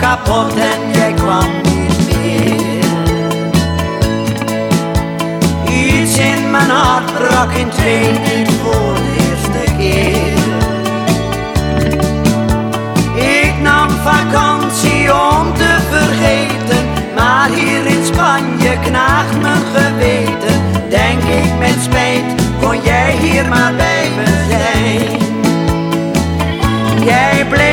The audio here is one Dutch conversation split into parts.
kapot en jij kwam niet meer. Iets in mijn hart brak in twee, niet voor de eerste keer. Ik nam vakantie om te vergeten, maar hier in Spanje knaagt mijn geweten. Denk ik met spijt, kon jij hier maar bij me zijn. Jij bleef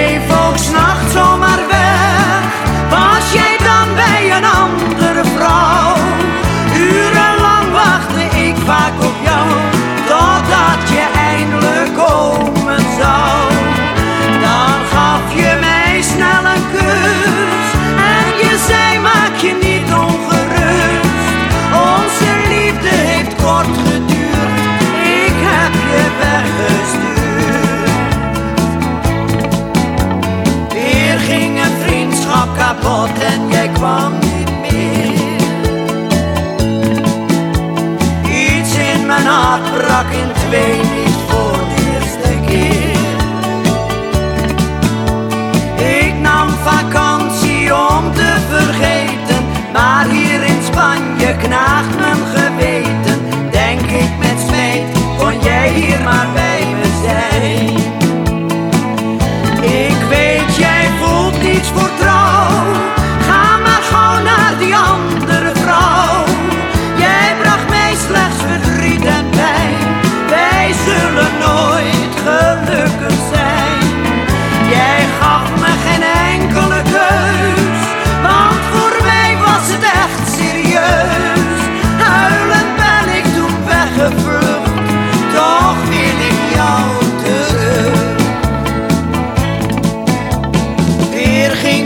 in twee, niet voor de eerste keer. Ik nam vakantie om te vergeten, maar hier in Spanje knaagt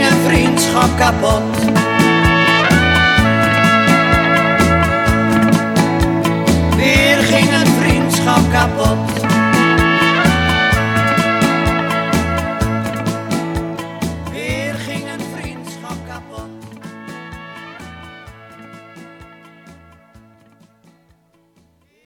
Een vriendschap kapot